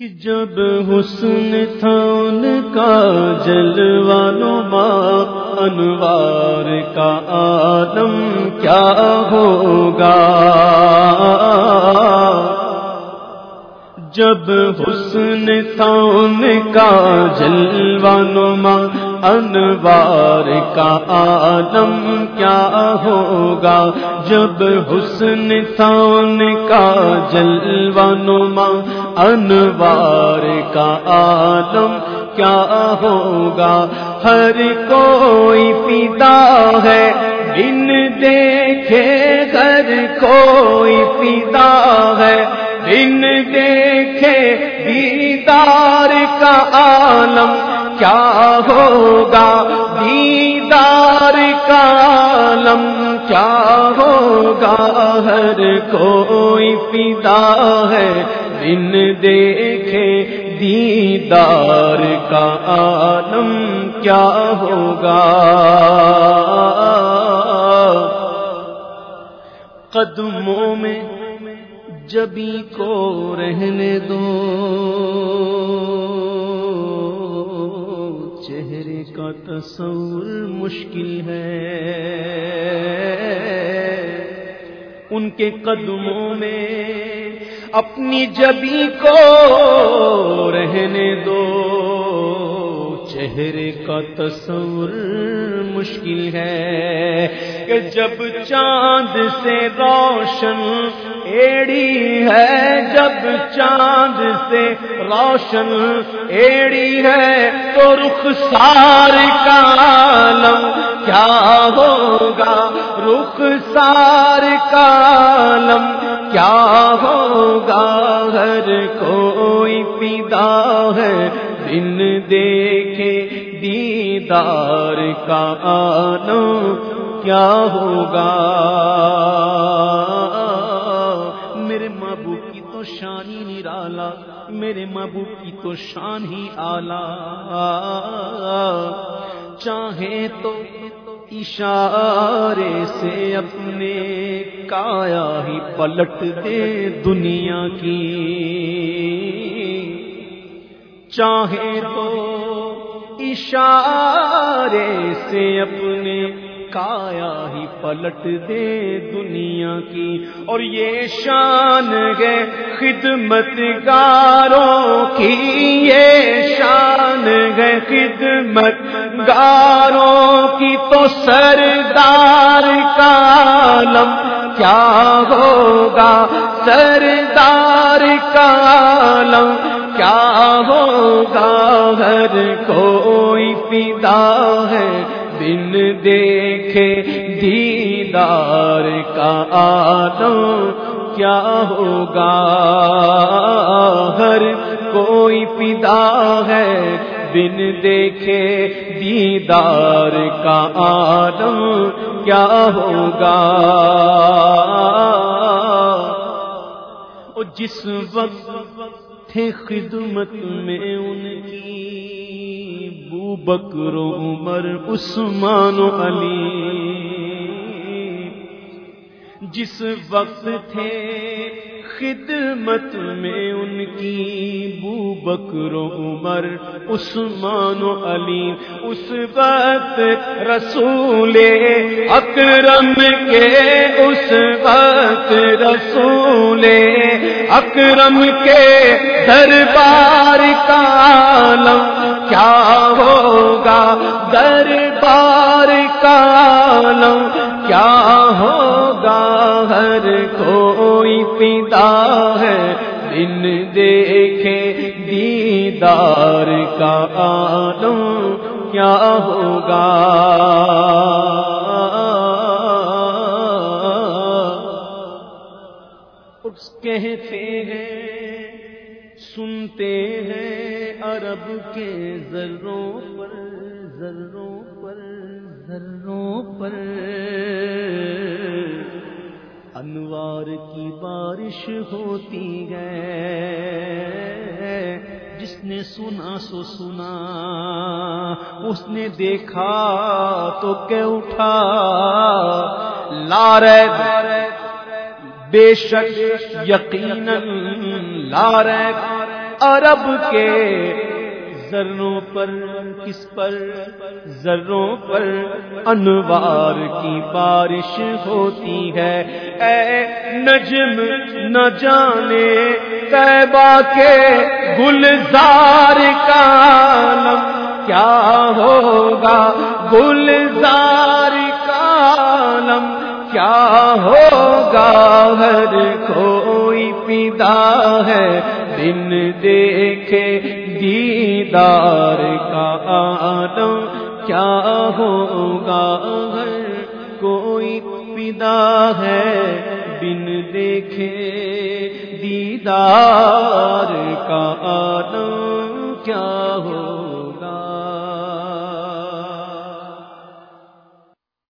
کہ جب حسن تھا ان کا جلوانو ماں انوار کا آدم کیا ہوگا؟ جب حسن تھا ان کا جلوانو ماں انوار کا عالم کیا ہوگا؟ جب حسن تھا ان کا جلوانما انوار کا عالم کیا ہوگا؟ ہر کوئی پیتا ہے بن دیکھے ہر کوئی پیتا ہے۔ بن دیکھے دیدار کا عالم کیا ہوگا؟ دیدار کا عالم کیا ہوگا؟ ہر کوئی پیدا ہے۔ بن دیکھے دیدار کا عالم کیا ہوگا؟ قدموں میں جبھی کو رہنے دو۔ تصور مشکل ہے۔ ان کے قدموں میں اپنی جبی کو رہنے دو۔ چہرے کا تصور مشکل ہے۔ کہ جب چاند سے روشن ایڑی ہے، جب چاند سے روشن ایڑی ہے، تو رخ سار کا عالم کیا ہوگا؟ رخ سار کا عالم کیا ہوگا؟ ہر کوئی پیدا ہے بن دیکھے دیدار کا آنا کیا ہوگا؟ میرے محبوب کی تو شان ہی نرالا، میرے محبوب کی تو شان ہی آلہ چاہے تو اشارے سے اپنے کایا ہی پلٹ دے دنیا کی۔ چاہے تو اشارے سے اپنے کایا ہی پلٹ دے دنیا کی۔ اور یہ شان ہے خدمت گاروں کی۔ یہ شان ہے خدمت گاروں کی۔ تو سردار کا عالم کیا ہوگا؟ سردار کا عالم کیا ہوگا؟ ہر کوئی پیدا ہے بن دیکھے دیدار کا عالم کیا ہوگا؟ ہر کوئی پیدا ہے بن دیکھے دیدار کا عالم کیا ہوگا؟ جس وقت تھے خدمت میں ان کی بو بکر عمر، عثمان و علی. جس وقت تھے خدمت میں ان کی بو بکر و عمر، عثمان و علی. اس وقت رسول اکرم کے، اس وقت رسول اکرم کے دربار کا عالم. کیا دربار کا عالم، کیا ہوگا؟ ہر کوئی پیدا ہے۔ بن دیکھے دیدار کا عالم، کیا ہوگا؟ کہتے ہیں، سنتے ہیں عرب کے ذروں پر۔ ذروں پر ذروں پر۔ انوار کی بارش ہوتی ہے۔ جس نے سنا سو سنا، اس نے دیکھا تو کہ اٹھا۔ لار بے شک یقیناً لار عرب کے ذروں پر، کس پر؟ ذروں پر انوار کی بارش ہوتی ہے۔ اے نجم نہ جانے طیبہ کے گلزار کا عالم کیا ہوگا؟ گلزار کا عالم کیا ہوگا؟ ہر کوئی پیدا ہے۔ دن دیکھے دیدار کا آدم کیا ہوگا؟ ہر کوئی پدا ہے بن دیکھے دیدار کا آدم کیا ہوگا؟